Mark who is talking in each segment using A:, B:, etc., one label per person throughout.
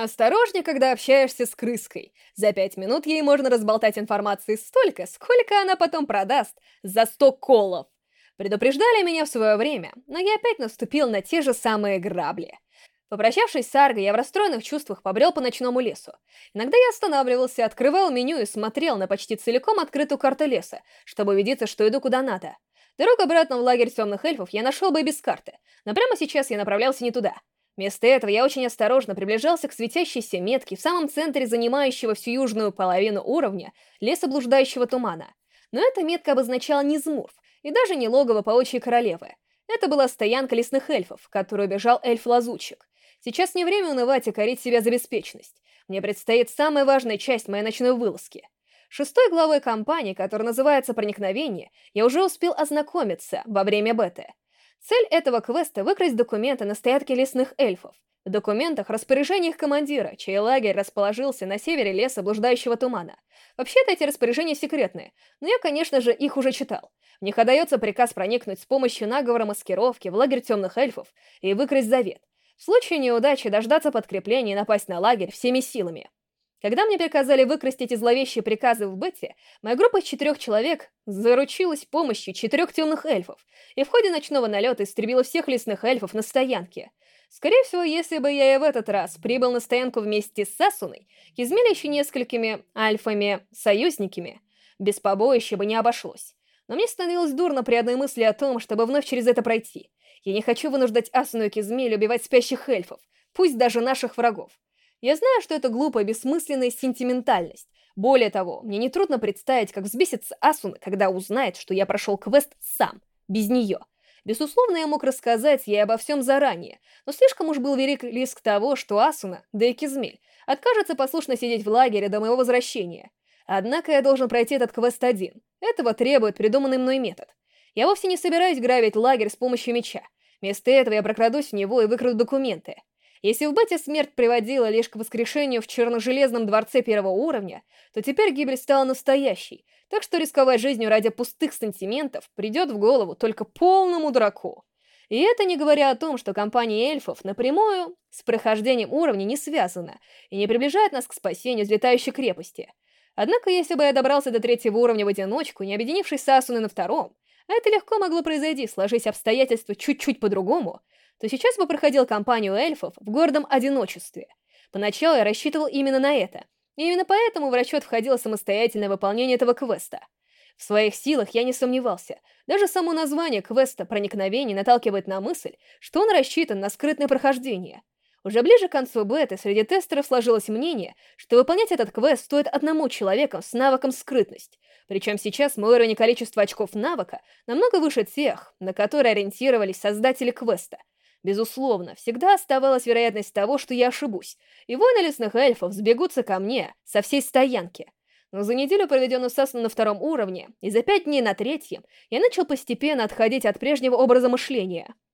A: Осторожнее, когда общаешься с крыской. За пять минут ей можно разболтать информации столько, сколько она потом продаст за сто колов. Предупреждали меня в свое время, но я опять наступил на те же самые грабли. Попрощавшись с Арго, я в расстроенных чувствах побрел по ночному лесу. Иногда я останавливался, открывал меню и смотрел на почти целиком открытую карту леса, чтобы убедиться, что иду куда надо. Дорогу обратно в лагерь темных эльфов я нашел бы и без карты, но прямо сейчас я направлялся не туда. Вместо этого я очень осторожно приближался к светящейся метке в самом центре занимающего всю южную половину уровня леса блуждающего тумана. Но эта метка обозначала не Змурф и даже не логово паучьей королевы. Это была стоянка лесных эльфов, которую бежал эльф-лазутчик. Сейчас не время унывать и корить себя за беспечность. Мне предстоит самая важная часть моей ночной вылазки. Шестой главой кампании, которая называется «Проникновение», я уже успел ознакомиться во время беты. Цель этого квеста — выкрасть документы на стоянке лесных эльфов. В документах распоряжение их командира, чей лагерь расположился на севере леса блуждающего тумана. Вообще-то эти распоряжения секретные, но я, конечно же, их уже читал. В них отдается приказ проникнуть с помощью наговора маскировки в лагерь темных эльфов и выкрасть завет. В случае неудачи дождаться подкрепления и напасть на лагерь всеми силами. Когда мне приказали выкрасть эти зловещие приказы в Бетте, моя группа из четырех человек заручилась помощью четырех темных эльфов и в ходе ночного налета истребила всех лесных эльфов на стоянке. Скорее всего, если бы я и в этот раз прибыл на стоянку вместе с Сасуной, Кизмеля еще несколькими альфами-союзниками, без побоища бы не обошлось. Но мне становилось дурно при одной мысли о том, чтобы вновь через это пройти. Я не хочу вынуждать Асуну и Кизмель убивать спящих эльфов, пусть даже наших врагов. Я знаю, что это глупая, бессмысленная сентиментальность. Более того, мне нетрудно представить, как взбесится Асуна, когда узнает, что я прошел квест сам, без нее. Безусловно, я мог рассказать ей обо всем заранее, но слишком уж был велик риск того, что Асуна, да и Кизмель, откажется послушно сидеть в лагере до моего возвращения. Однако я должен пройти этот квест один. Этого требует придуманный мной метод. Я вовсе не собираюсь грабить лагерь с помощью меча. Вместо этого я прокрадусь в него и выкраду документы. Если в Бете смерть приводила лишь к воскрешению в черно-железном дворце первого уровня, то теперь гибель стала настоящей, так что рисковать жизнью ради пустых сантиментов придет в голову только полному дураку. И это не говоря о том, что компания эльфов напрямую с прохождением уровня не связана и не приближает нас к спасению взлетающей крепости. Однако, если бы я добрался до третьего уровня в одиночку, не объединившись с Асуной на втором, а это легко могло произойти, сложись обстоятельства чуть-чуть по-другому, то сейчас бы проходил кампанию эльфов в гордом одиночестве. Поначалу я рассчитывал именно на это, и именно поэтому в расчет входило самостоятельное выполнение этого квеста. В своих силах я не сомневался. Даже само название квеста «Проникновение» наталкивает на мысль, что он рассчитан на скрытное прохождение. Уже ближе к концу беты среди тестеров сложилось мнение, что выполнять этот квест стоит одному человеку с навыком скрытность. Причем сейчас мой уровень количества очков навыка намного выше тех, на которые ориентировались создатели квеста. Безусловно, всегда оставалась вероятность того, что я ошибусь, и воины лесных эльфов сбегутся ко мне со всей стоянки. Но за неделю, проведенную с Асуной на втором уровне, и за пять дней на третьем, я начал постепенно отходить от прежнего образа мышления —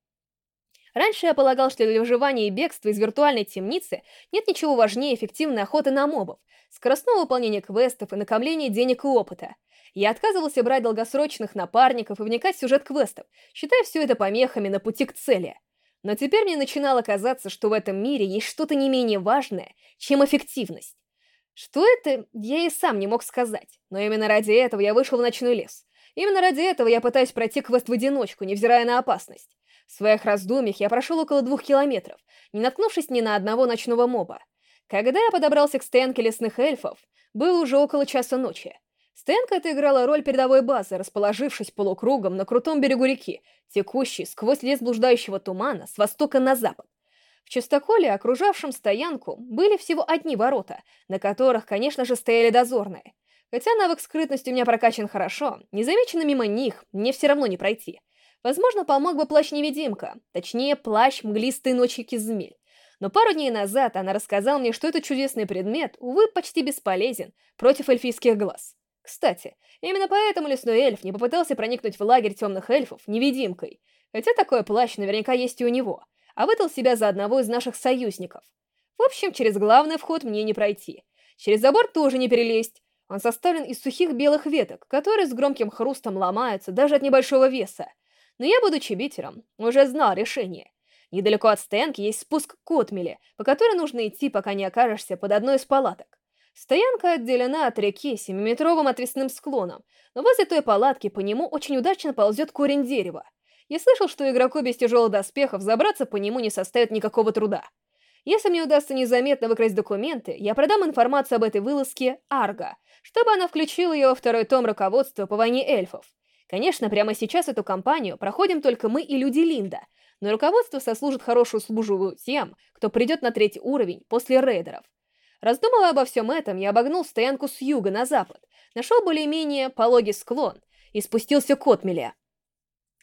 A: Раньше я полагал, что для выживания и бегства из виртуальной темницы нет ничего важнее эффективной охоты на мобов, скоростного выполнения квестов и накопления денег и опыта. Я отказывался брать долгосрочных напарников и вникать в сюжет квестов, считая все это помехами на пути к цели. Но теперь мне начинало казаться, что в этом мире есть что-то не менее важное, чем эффективность. Что это, я и сам не мог сказать, но именно ради этого я вышел в ночной лес. Именно ради этого я пытаюсь пройти квест в одиночку, невзирая на опасность. В своих раздумьях я прошел около двух километров, не наткнувшись ни на одного ночного моба. Когда я подобрался к стоянке лесных эльфов, было уже около часа ночи. Стоянка эта играла роль передовой базы, расположившись полукругом на крутом берегу реки, текущей сквозь лес блуждающего тумана с востока на запад. В чистоколе, окружавшем стоянку, были всего одни ворота, на которых, конечно же, стояли дозорные. Хотя навык скрытности у меня прокачан хорошо, незамеченно мимо них мне все равно не пройти. Возможно, помог бы плащ-невидимка, точнее, плащ мглистой ночи Кизмель. Но пару дней назад она рассказала мне, что этот чудесный предмет, увы, почти бесполезен против эльфийских глаз. Кстати, именно поэтому лесной эльф не попытался проникнуть в лагерь темных эльфов невидимкой, хотя такой плащ наверняка есть и у него, а выдал себя за одного из наших союзников. В общем, через главный вход мне не пройти. Через забор тоже не перелезть. Он составлен из сухих белых веток, которые с громким хрустом ломаются даже от небольшого веса. Но я, будучи битером, уже знал решение. Недалеко от стоянки есть спуск к отмеле, по которой нужно идти, пока не окажешься под одной из палаток. Стоянка отделена от реки семиметровым отвесным склоном, но возле той палатки по нему очень удачно ползет корень дерева. Я слышал, что игроку без тяжелых доспехов забраться по нему не составит никакого труда. Если мне удастся незаметно выкрасть документы, я продам информацию об этой вылазке Арго, чтобы она включила ее во второй том руководства по войне эльфов. Конечно, прямо сейчас эту кампанию проходим только мы и люди Линда, но руководство сослужит хорошую службу тем, кто придет на третий уровень после рейдеров. Раздумывая обо всем этом, я обогнул стоянку с юга на запад, нашел более-менее пологий склон и спустился к отмеле.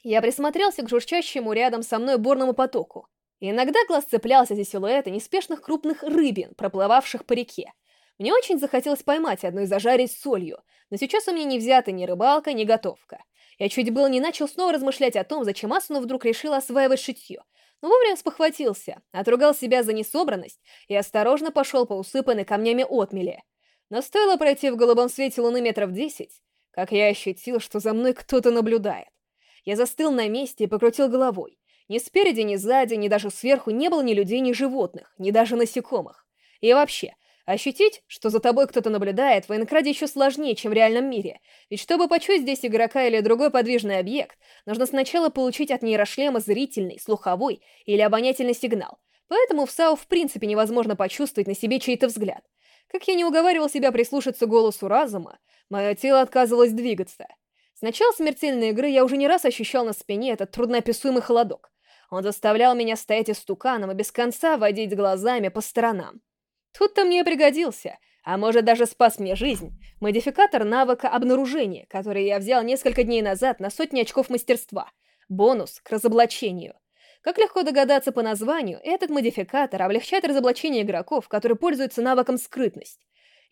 A: Я присмотрелся к журчащему рядом со мной бурному потоку. И иногда глаз цеплялся за силуэты неспешных крупных рыбин, проплывавших по реке. Мне очень захотелось поймать одну и зажарить солью, но сейчас у меня не взята ни рыбалка, ни готовка. Я чуть было не начал снова размышлять о том, зачем Асуна вдруг решила осваивать шитье, но вовремя спохватился, отругал себя за несобранность и осторожно пошел по усыпанной камнями отмели. Но стоило пройти в голубом свете луны метров десять, как я ощутил, что за мной кто-то наблюдает. Я застыл на месте и покрутил головой. Ни спереди, ни сзади, ни даже сверху не было ни людей, ни животных, ни даже насекомых. И вообще, Ощутить, что за тобой кто-то наблюдает, в Инкраде еще сложнее, чем в реальном мире, ведь чтобы почуять здесь игрока или другой подвижный объект, нужно сначала получить от нейрошлема зрительный, слуховой или обонятельный сигнал, поэтому в САУ в принципе невозможно почувствовать на себе чей-то взгляд. Как я не уговаривал себя прислушаться голосу разума, мое тело отказывалось двигаться. С начала смертельной игры я уже не раз ощущал на спине этот трудноописуемый холодок. Он заставлял меня стоять истуканом и без конца водить глазами по сторонам. Тут-то мне пригодился, а может даже спас мне жизнь, модификатор навыка обнаружения, который я взял несколько дней назад на сотни очков мастерства. Бонус к разоблачению. Как легко догадаться по названию, этот модификатор облегчает разоблачение игроков, которые пользуются навыком скрытность.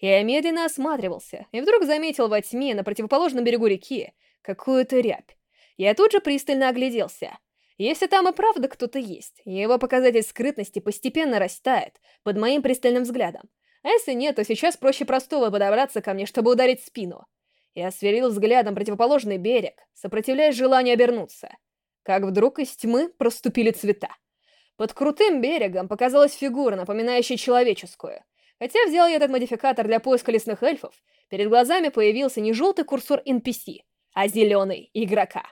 A: Я медленно осматривался, и вдруг заметил во тьме на противоположном берегу реки какую-то рябь. Я тут же пристально огляделся. Если там и правда кто-то есть, его показатель скрытности постепенно растает под моим пристальным взглядом. А если нет, то сейчас проще простого подобраться ко мне, чтобы ударить спину. Я сверил взглядом противоположный берег, сопротивляясь желанию обернуться. Как вдруг из тьмы проступили цвета. Под крутым берегом показалась фигура, напоминающая человеческую. Хотя взял я этот модификатор для поиска лесных эльфов, перед глазами появился не желтый курсор NPC, а зеленый игрока.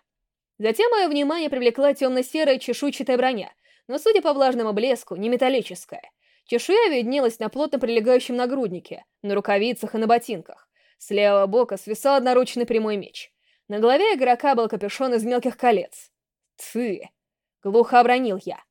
A: Затем мое внимание привлекла темно-серая чешуйчатая броня, но, судя по влажному блеску, не металлическая. Чешуя виднелась на плотно прилегающем нагруднике, на рукавицах и на ботинках. С левого бока свисал одноручный прямой меч. На голове игрока был капюшон из мелких колец. «Ты!» — глухо обронил я.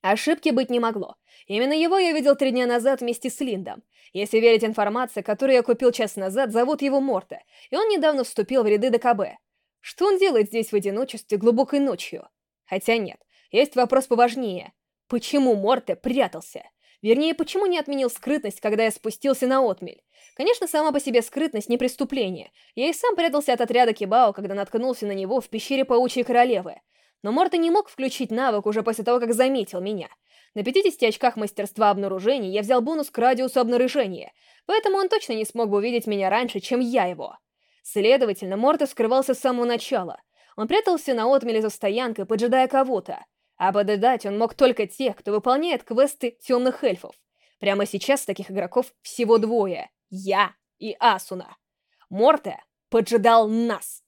A: Ошибки быть не могло. Именно его я видел три дня назад вместе с Линдом. Если верить информации, которую я купил час назад, зовут его Морта, и он недавно вступил в ряды ДКБ. Что он делает здесь в одиночестве глубокой ночью? Хотя нет, есть вопрос поважнее. Почему Морте прятался? Вернее, почему не отменил скрытность, когда я спустился на отмель? Конечно, сама по себе скрытность не преступление. Я и сам прятался от отряда Кибао, когда наткнулся на него в пещере Паучьей Королевы. Но Морте не мог включить навык уже после того, как заметил меня. На 50 очках мастерства обнаружения я взял бонус к радиусу обнаружения, поэтому он точно не смог бы увидеть меня раньше, чем я его. Следовательно, Морта скрывался с самого начала. Он прятался на отмеле за стоянкой, поджидая кого-то. А подождать он мог только тех, кто выполняет квесты темных эльфов. Прямо сейчас таких игроков всего двое. Я и Асуна. Морте поджидал нас.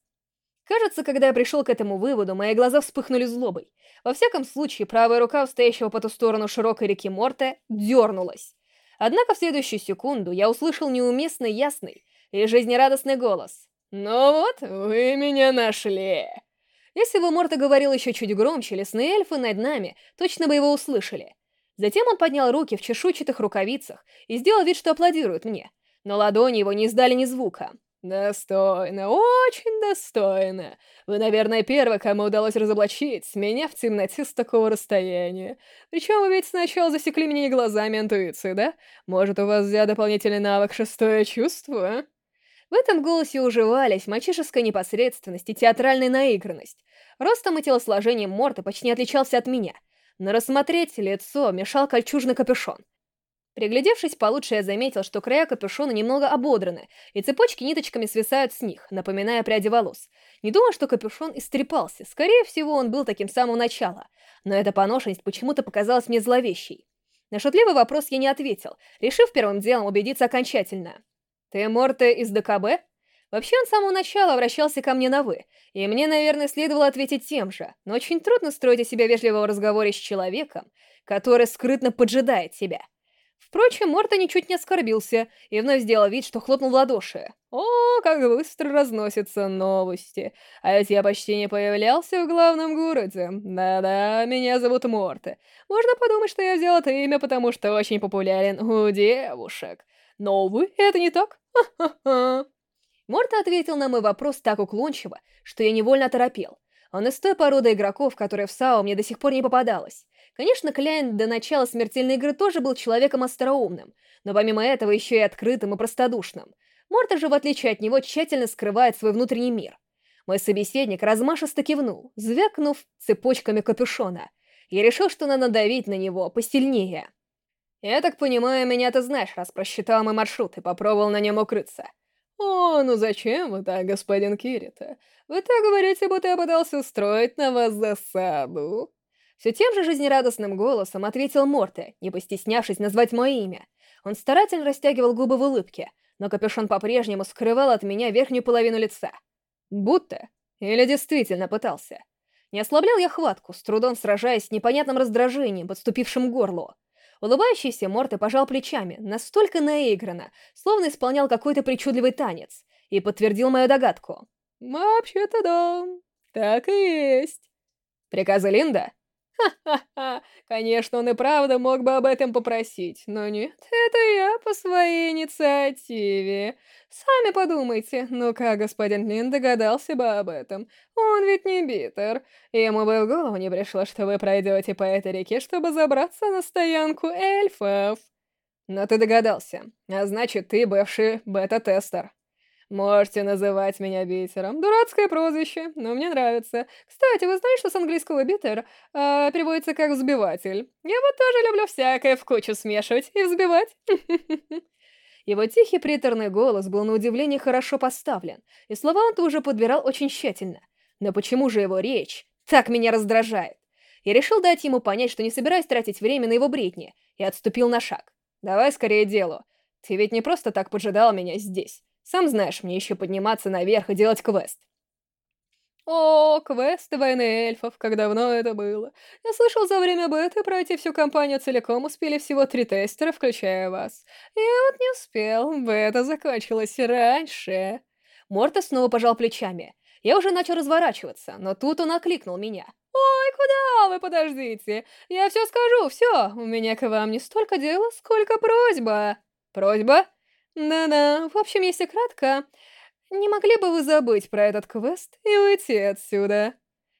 A: Кажется, когда я пришел к этому выводу, мои глаза вспыхнули злобой. Во всяком случае, правая рука стоящего по ту сторону широкой реки Морте дернулась. Однако в следующую секунду я услышал неуместный ясный и жизнерадостный голос. «Ну вот, вы меня нашли!» Если бы Морта говорил еще чуть громче, лесные эльфы над нами точно бы его услышали. Затем он поднял руки в чешуйчатых рукавицах и сделал вид, что аплодирует мне. Но ладони его не издали ни звука. «Достойно, очень достойно. Вы, наверное, первый, кому удалось разоблачить меня в темноте с такого расстояния. Причем вы ведь сначала засекли меня не глазами интуиции, да? Может, у вас взят дополнительный навык «Шестое чувство», а?» В этом голосе уживались мальчишеская непосредственность и театральная наигранность. Ростом и телосложением Морта почти отличался от меня, но рассмотреть лицо мешал кольчужный капюшон. Приглядевшись получше, я заметил, что края капюшона немного ободраны, и цепочки ниточками свисают с них, напоминая пряди волос. Не думаю, что капюшон истрепался, скорее всего, он был таким с самого начала. но эта поношенность почему-то показалась мне зловещей. На шутливый вопрос я не ответил, решив первым делом убедиться окончательно. «Ты Морте из ДКБ?» Вообще он с самого начала обращался ко мне на «вы», и мне, наверное, следовало ответить тем же, но очень трудно строить из себя вежливого разговора с человеком, который скрытно поджидает тебя. Впрочем, Морта ничуть не оскорбился и вновь сделал вид, что хлопнул в ладоши. О, как быстро разносятся новости. А ведь я почти не появлялся в главном городе. Да-да, меня зовут Морта. Можно подумать, что я взял это имя, потому что очень популярен у девушек. Но, увы, это не так. Ха-ха-ха. Морта ответил на мой вопрос так уклончиво, что я невольно оторопел. Он из той породы игроков, которая в САО мне до сих пор не попадалась. Конечно, Кляйн до начала смертельной игры тоже был человеком остроумным, но помимо этого еще и открытым и простодушным. Морта же, в отличие от него, тщательно скрывает свой внутренний мир. Мой собеседник размашисто кивнул, звякнув цепочками капюшона. Я решил, что надо давить на него посильнее. «Я так понимаю, меня ты знаешь, раз просчитал мой маршрут и попробовал на нем укрыться». «О, ну зачем вы так, господин Кирита? Вы так говорите, будто я пытался устроить на вас засаду». Все тем же жизнерадостным голосом ответил Морте, не постеснявшись назвать мое имя. Он старательно растягивал губы в улыбке, но капюшон по-прежнему скрывал от меня верхнюю половину лица. Будто. Или действительно пытался. Не ослаблял я хватку, с трудом сражаясь с непонятным раздражением, подступившим к горлу. Улыбающийся Морте пожал плечами, настолько наигранно, словно исполнял какой-то причудливый танец, и подтвердил мою догадку. «Вообще-то да, так и есть». «Приказы Линда?» Ха-ха-ха, конечно, он и правда мог бы об этом попросить, но нет, это я по своей инициативе. Сами подумайте, ну как господин Лин догадался бы об этом? Он ведь не битер. Ему бы в голову не пришло, что вы пройдете по этой реке, чтобы забраться на стоянку эльфов. Но ты догадался, а значит, ты бывший бета-тестер. Можете называть меня битером. Дурацкое прозвище, но мне нравится. Кстати, вы знаете, что с английского битер э, переводится как взбиватель? Я вот тоже люблю всякое в кучу смешивать и взбивать. Его тихий приторный голос был на удивление хорошо поставлен, и слова он тоже подбирал очень тщательно. Но почему же его речь так меня раздражает? Я решил дать ему понять, что не собираюсь тратить время на его бредни, и отступил на шаг. «Давай скорее делу. Ты ведь не просто так поджидал меня здесь. Сам знаешь, мне еще подниматься наверх и делать квест. О, квесты войны эльфов, как давно это было. Я слышал, за время беты пройти всю кампанию целиком успели всего три тестера, включая вас. Я вот не успел, бета закончилась раньше. Морта снова пожал плечами. Я уже начал разворачиваться, но тут он окликнул меня. «Ой, куда вы? Подождите! Я все скажу, все! У меня к вам не столько дела, сколько просьба!» «Просьба?» Да-да, в общем, если кратко, не могли бы вы забыть про этот квест и уйти отсюда?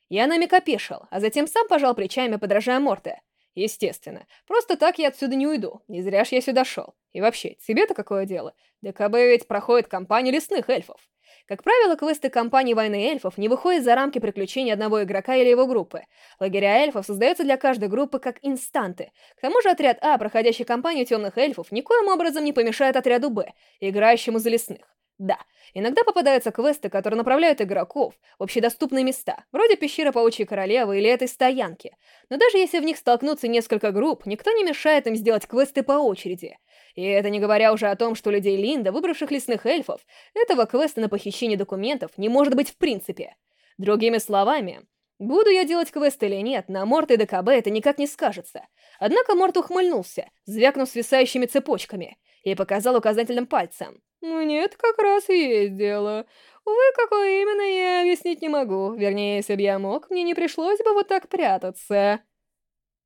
A: Я на миг опешил, а затем сам пожал плечами, подражая Морте. Естественно. Просто так я отсюда не уйду. Не зря ж я сюда шел. И вообще, тебе-то какое дело? ДКБ ведь проходит кампанию лесных эльфов. Как правило, квесты кампании войны эльфов не выходят за рамки приключений одного игрока или его группы. Лагеря эльфов создаются для каждой группы как инстанты. К тому же отряд А, проходящий кампанию темных эльфов, никоим образом не помешает отряду Б, играющему за лесных. Да, иногда попадаются квесты, которые направляют игроков в общедоступные места, вроде пещеры Паучьей Королевы или этой стоянки. Но даже если в них столкнутся несколько групп, никто не мешает им сделать квесты по очереди. И это не говоря уже о том, что людей Линда, выбравших лесных эльфов, этого квеста на похищение документов не может быть в принципе. Другими словами, буду я делать квест или нет, на Морт и ДКБ это никак не скажется. Однако Морт ухмыльнулся, звякнув свисающими цепочками, и показал указательным пальцем. «Ну нет, как раз и есть дело. Увы, какое именно, я объяснить не могу. Вернее, если бы я мог, мне не пришлось бы вот так прятаться».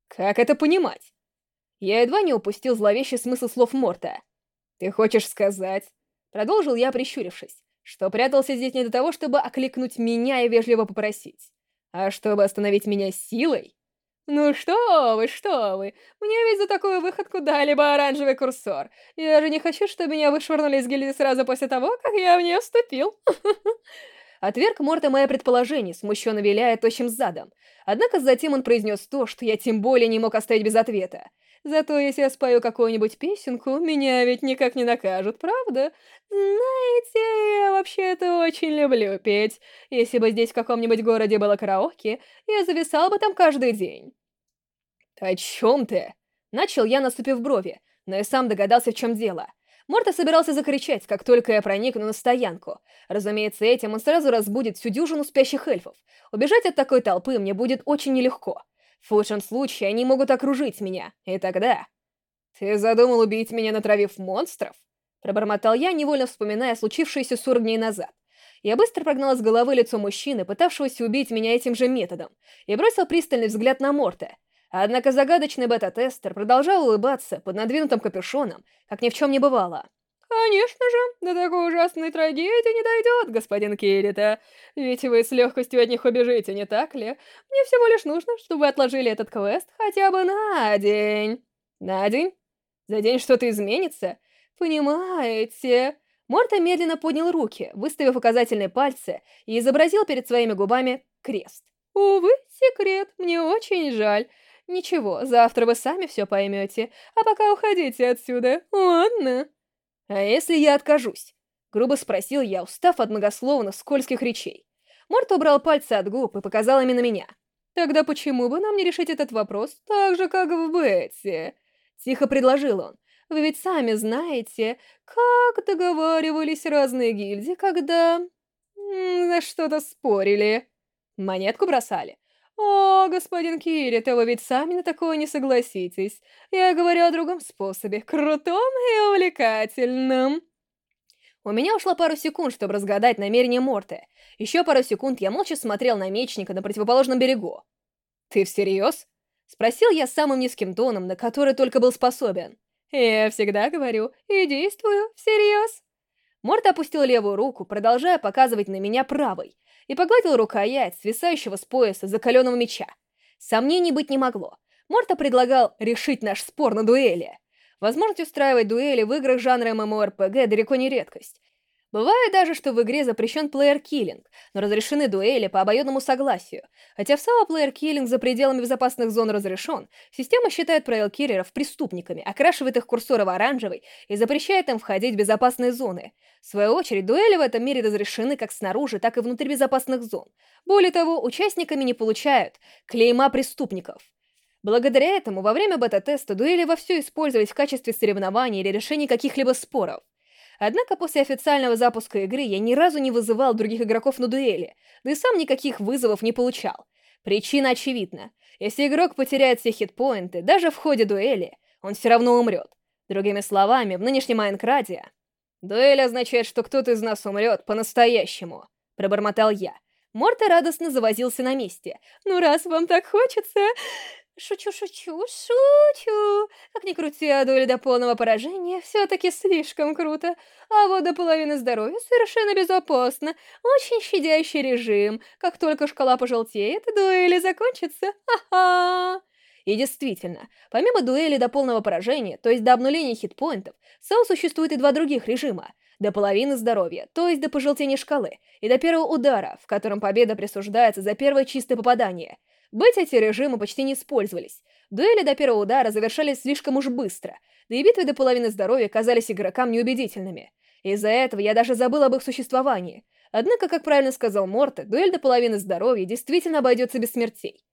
A: «Как это понимать?» Я едва не упустил зловещий смысл слов Морта. «Ты хочешь сказать?» Продолжил я, прищурившись, что прятался здесь не для того, чтобы окликнуть меня и вежливо попросить, а чтобы остановить меня силой? «Ну что вы, что вы! Мне ведь за такую выходку дали бы оранжевый курсор. Я же не хочу, чтобы меня вышвырнули из гильдии сразу после того, как я в нее вступил!» Отверг Морта мое предположение, смущенно виляя тощим задом. Однако затем он произнес то, что я тем более не мог оставить без ответа. Зато если я спою какую-нибудь песенку, меня ведь никак не накажут, правда? Знаете, я вообще-то очень люблю петь. Если бы здесь в каком-нибудь городе было караоке, я зависал бы там каждый день. «О чем ты?» Начал я, наступив брови, но и сам догадался, в чем дело. Морта собирался закричать, как только я проникну на стоянку. Разумеется, этим он сразу разбудит всю дюжину спящих эльфов. Убежать от такой толпы мне будет очень нелегко. В лучшем случае они могут окружить меня, и тогда... «Ты задумал убить меня, натравив монстров?» Пробормотал я, невольно вспоминая случившееся 40 дней назад. Я быстро прогнал с головы лицо мужчины, пытавшегося убить меня этим же методом, и бросил пристальный взгляд на Морте. Однако загадочный бета-тестер продолжал улыбаться под надвинутым капюшоном, как ни в чем не бывало. «Конечно же, до такой ужасной трагедии не дойдет, господин Кирита. Ведь вы с легкостью от них убежите, не так ли? Мне всего лишь нужно, чтобы вы отложили этот квест хотя бы на день». «На день? За день что-то изменится? Понимаете?» Морта медленно поднял руки, выставив указательные пальцы, и изобразил перед своими губами крест. «Увы, секрет, мне очень жаль. Ничего, завтра вы сами все поймете, а пока уходите отсюда, ладно?» «А если я откажусь?» — грубо спросил я, устав от многословных скользких речей. Морт убрал пальцы от губ и показал ими на меня. «Тогда почему бы нам не решить этот вопрос так же, как в Бетсе?» Тихо предложил он. Вы ведь сами знаете, как договаривались разные гильдии, когда... за что-то спорили. Монетку бросали. «О, господин Кирита, вы ведь сами на такое не согласитесь. Я говорю о другом способе, крутом и увлекательном». У меня ушло пару секунд, чтобы разгадать намерение Морте. Еще пару секунд я молча смотрел на мечника на противоположном берегу. «Ты всерьез?» — спросил я самым низким тоном, на который только был способен. Я всегда говорю и действую всерьез. Морт опустил левую руку, продолжая показывать на меня правой, и погладил рукоять свисающего с пояса закаленного меча. Сомнений быть не могло. Морта предлагал решить наш спор на дуэли. Возможность устраивать дуэли в играх жанра MMORPG далеко не редкость, Бывает даже, что в игре запрещен плеер-киллинг, но разрешены дуэли по обоюдному согласию. Хотя в САО плеер-киллинг за пределами безопасных зон разрешен, система считает правил-киллеров преступниками, окрашивает их курсоры в оранжевый и запрещает им входить в безопасные зоны. В свою очередь, дуэли в этом мире разрешены как снаружи, так и внутри безопасных зон. Более того, участниками не получают клейма преступников. Благодаря этому во время бета-теста дуэли вовсю использовались в качестве соревнований или решения каких-либо споров. Однако после официального запуска игры я ни разу не вызывал других игроков на дуэли, да и сам никаких вызовов не получал. Причина очевидна. Если игрок потеряет все хитпоинты, даже в ходе дуэли, он все равно умрет. Другими словами, в нынешнем Майнкраде... «Дуэль означает, что кто-то из нас умрет по-настоящему», — пробормотал я. Морта радостно завозился на месте. «Ну раз вам так хочется, Шучу-шучу, шучу. Как ни крути, а дуэль до полного поражения все-таки слишком круто. А вот до половины здоровья совершенно безопасно. Очень щадящий режим. Как только шкала пожелтеет, дуэли закончатся. Ха-ха. И действительно, помимо дуэли до полного поражения, то есть до обнуления хитпоинтов, существует и два других режима. До половины здоровья, то есть до пожелтения шкалы, и до первого удара, в котором победа присуждается за первое чистое попадание — быть эти режимы почти не использовались. Дуэли до первого удара завершались слишком уж быстро, да и битвы до половины здоровья казались игрокам неубедительными. Из-за этого я даже забыл об их существовании. Однако, как правильно сказал Морте, дуэль до половины здоровья действительно обойдется без смертей.